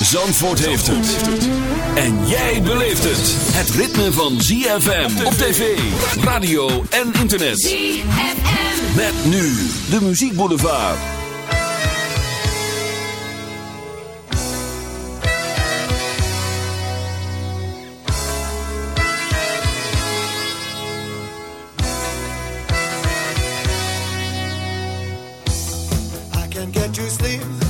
Zandvoort heeft het. En jij beleeft het. Het ritme van ZFM op tv, radio en internet. ZFM. Met nu de muziekboulevard. I can't get to sleep.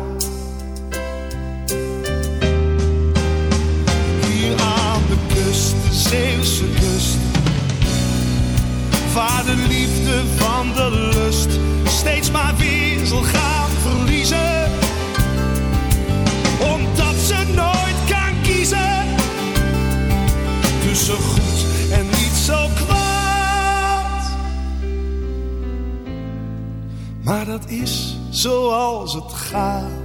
het is zoals het gaat.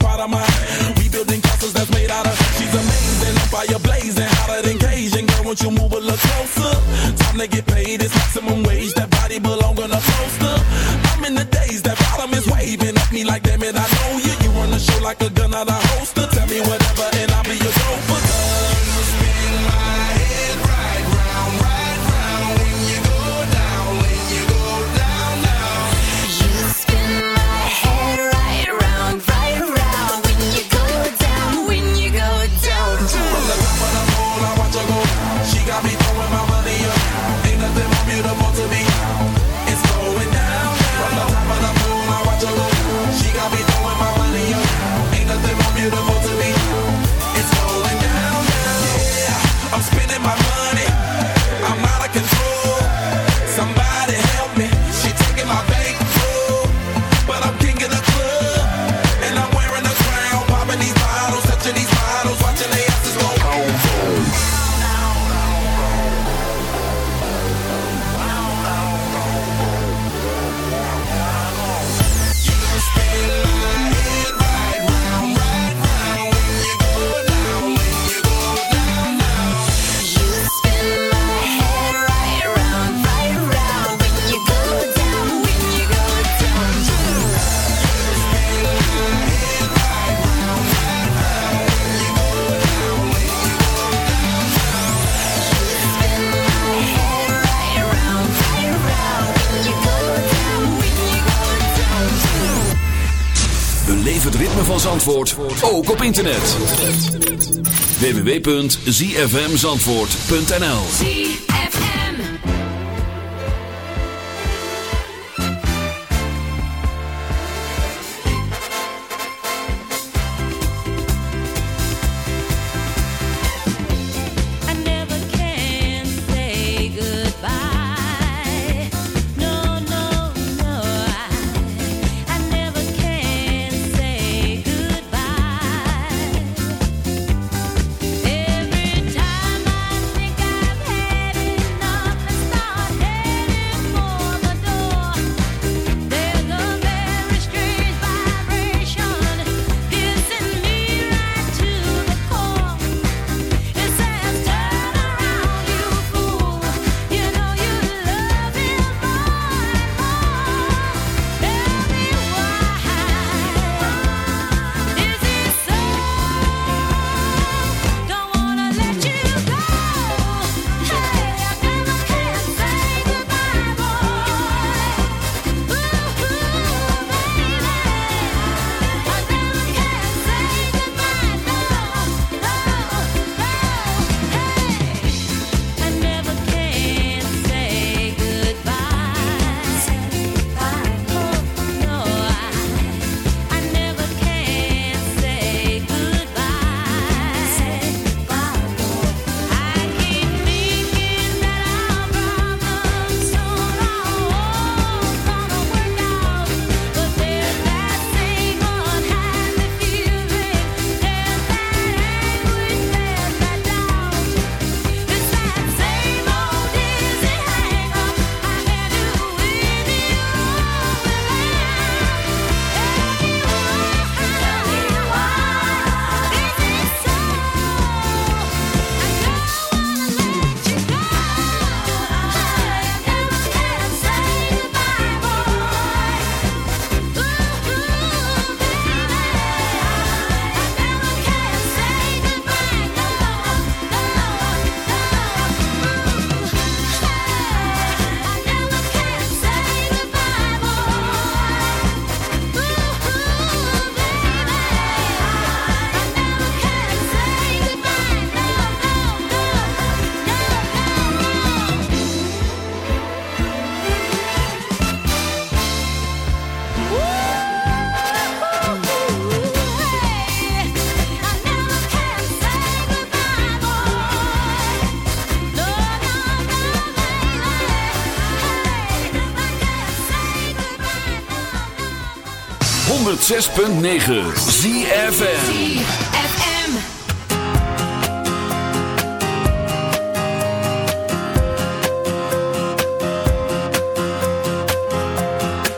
part of mine. We building castles that's made out of. She's amazing, I'm fire blazing, hotter than Cajun. Girl, won't you move a little closer? Time to get paid, it's maximum wage. That body belong on a poster. I'm in the days that bottom is waving at me like, damn it, I know you. You run the show like a gun out of holster. Tell me what www.zfmzandvoort.nl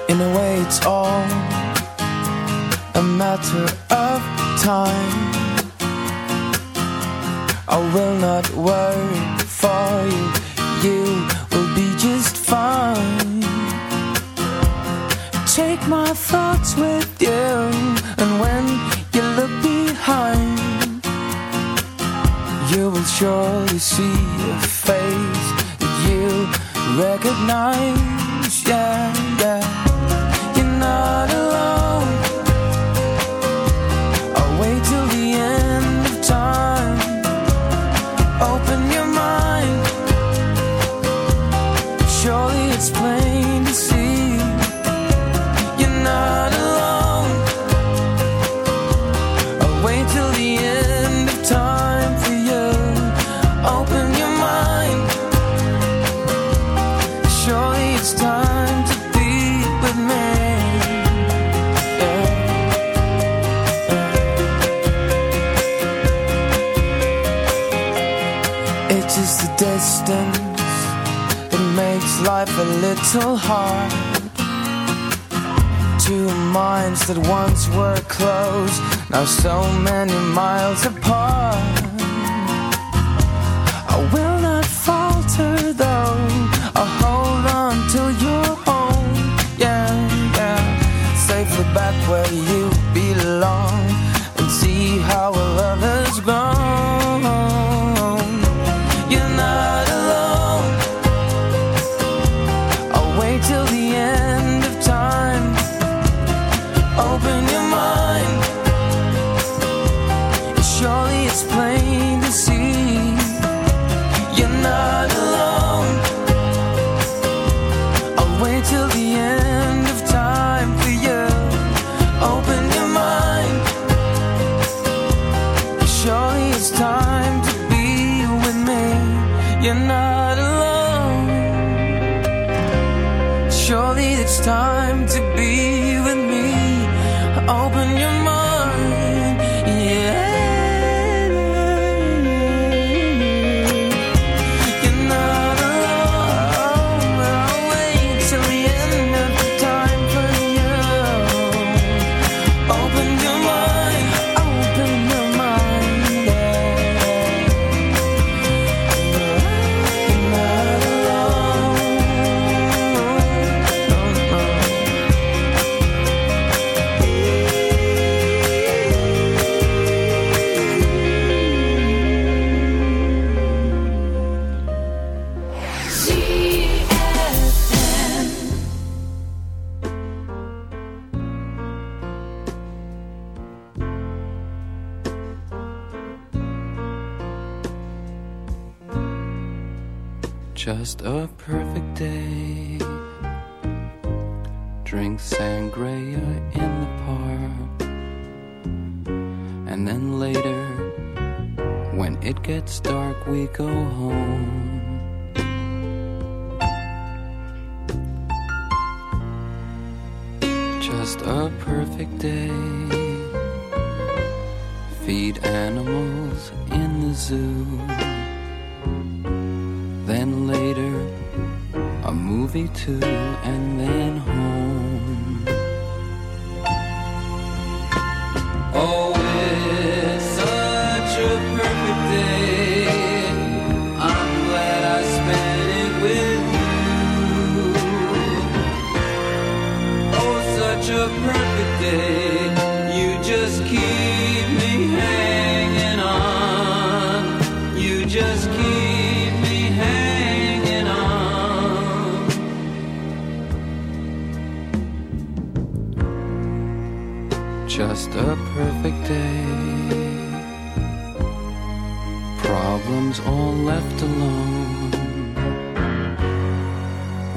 In a way, it's all a matter of time. I will not see a face that you recognize. Yeah, yeah. You're not alone. I'll wait till the end of time. Open your mind. Surely it's plain. a little hard. Two minds that once were close, now so many miles apart. I will not falter though, I'll hold on till you.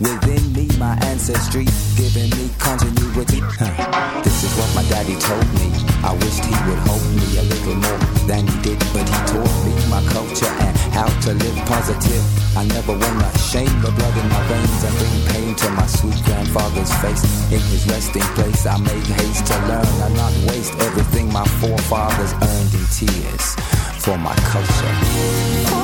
Within me, my ancestry, giving me continuity. Huh. This is what my daddy told me. I wished he would hold me a little more than he did, but he taught me my culture and how to live positive. I never wanna shame the blood in my veins and bring pain to my sweet grandfather's face. In his resting place, I make haste to learn and not waste everything my forefathers earned in tears for my culture.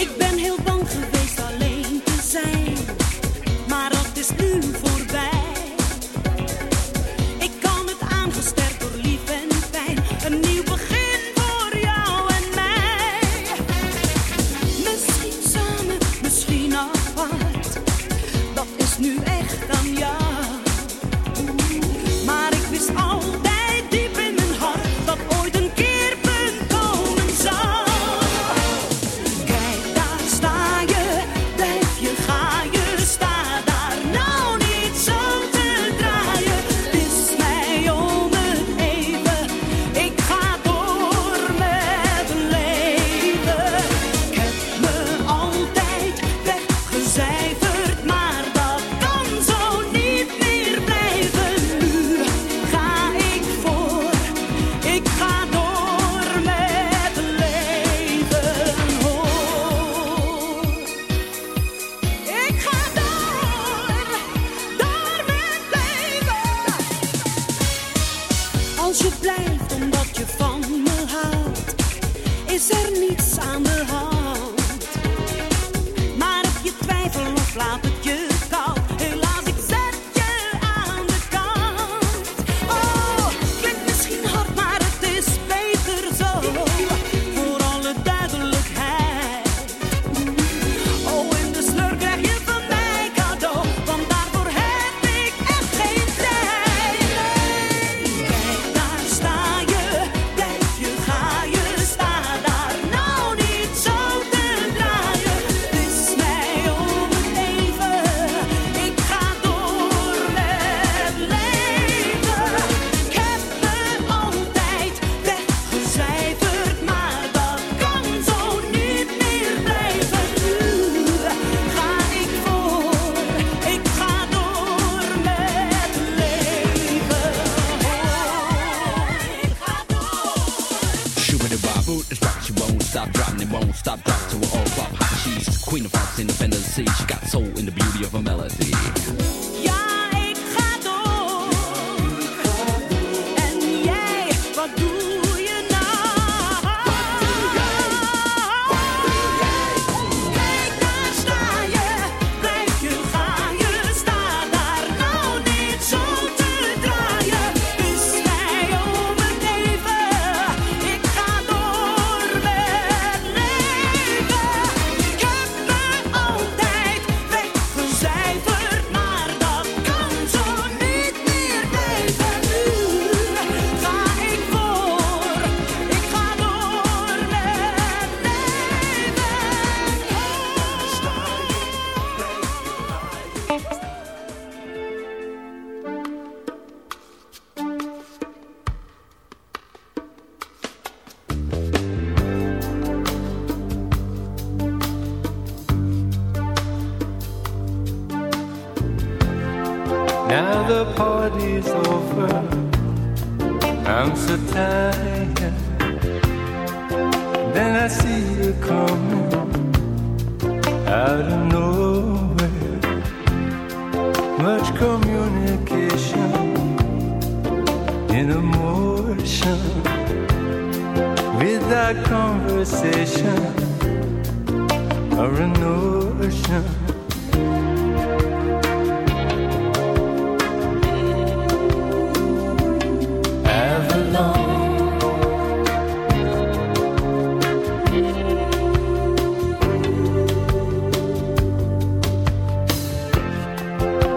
Ik ben heel bang geweest alleen te zijn, maar dat is nu or a notion.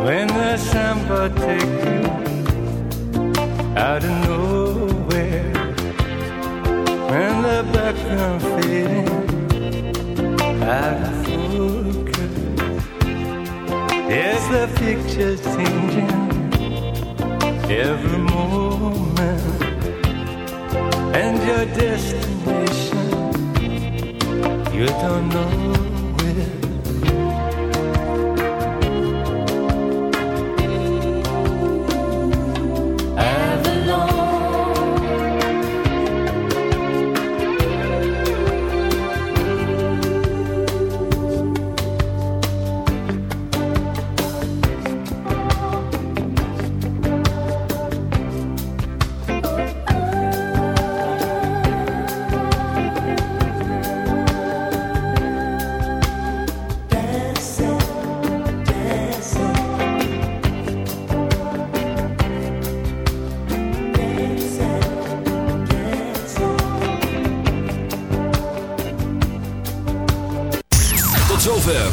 When the samba you out of focus, yes, the picture's changing every moment, and your destination you don't know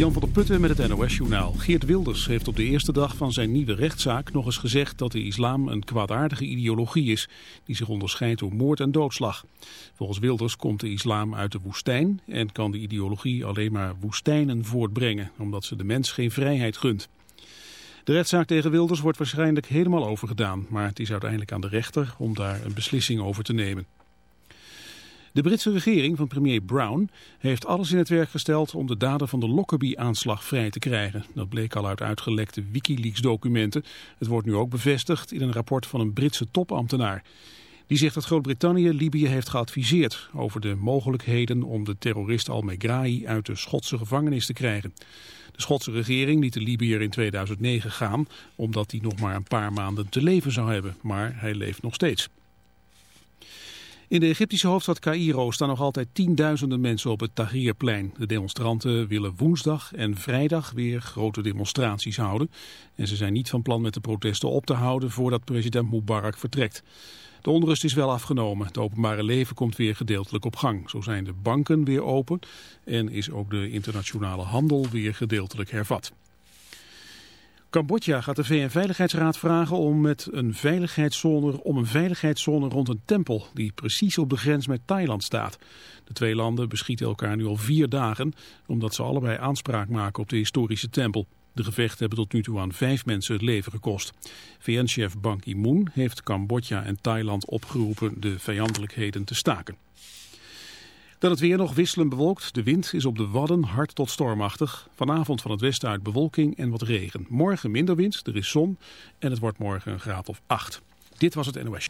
Jan van der Putten met het NOS-journaal. Geert Wilders heeft op de eerste dag van zijn nieuwe rechtszaak nog eens gezegd dat de islam een kwaadaardige ideologie is, die zich onderscheidt door moord en doodslag. Volgens Wilders komt de islam uit de woestijn en kan de ideologie alleen maar woestijnen voortbrengen, omdat ze de mens geen vrijheid gunt. De rechtszaak tegen Wilders wordt waarschijnlijk helemaal overgedaan, maar het is uiteindelijk aan de rechter om daar een beslissing over te nemen. De Britse regering van premier Brown heeft alles in het werk gesteld om de dader van de Lockerbie-aanslag vrij te krijgen. Dat bleek al uit uitgelekte Wikileaks-documenten. Het wordt nu ook bevestigd in een rapport van een Britse topambtenaar. Die zegt dat Groot-Brittannië Libië heeft geadviseerd over de mogelijkheden om de terrorist al-Megrahi uit de Schotse gevangenis te krijgen. De Schotse regering liet de Libiër in 2009 gaan omdat hij nog maar een paar maanden te leven zou hebben, maar hij leeft nog steeds. In de Egyptische hoofdstad Cairo staan nog altijd tienduizenden mensen op het Tahrirplein. De demonstranten willen woensdag en vrijdag weer grote demonstraties houden. En ze zijn niet van plan met de protesten op te houden voordat president Mubarak vertrekt. De onrust is wel afgenomen. Het openbare leven komt weer gedeeltelijk op gang. Zo zijn de banken weer open en is ook de internationale handel weer gedeeltelijk hervat. Cambodja gaat de VN-veiligheidsraad vragen om, met een veiligheidszone, om een veiligheidszone rond een tempel die precies op de grens met Thailand staat. De twee landen beschieten elkaar nu al vier dagen omdat ze allebei aanspraak maken op de historische tempel. De gevechten hebben tot nu toe aan vijf mensen het leven gekost. VN-chef Ban Ki-moon heeft Cambodja en Thailand opgeroepen de vijandelijkheden te staken. Dan het weer nog wisselend bewolkt. De wind is op de Wadden hard tot stormachtig. Vanavond van het westen uit bewolking en wat regen. Morgen minder wind, er is zon en het wordt morgen een graad of 8. Dit was het NOS.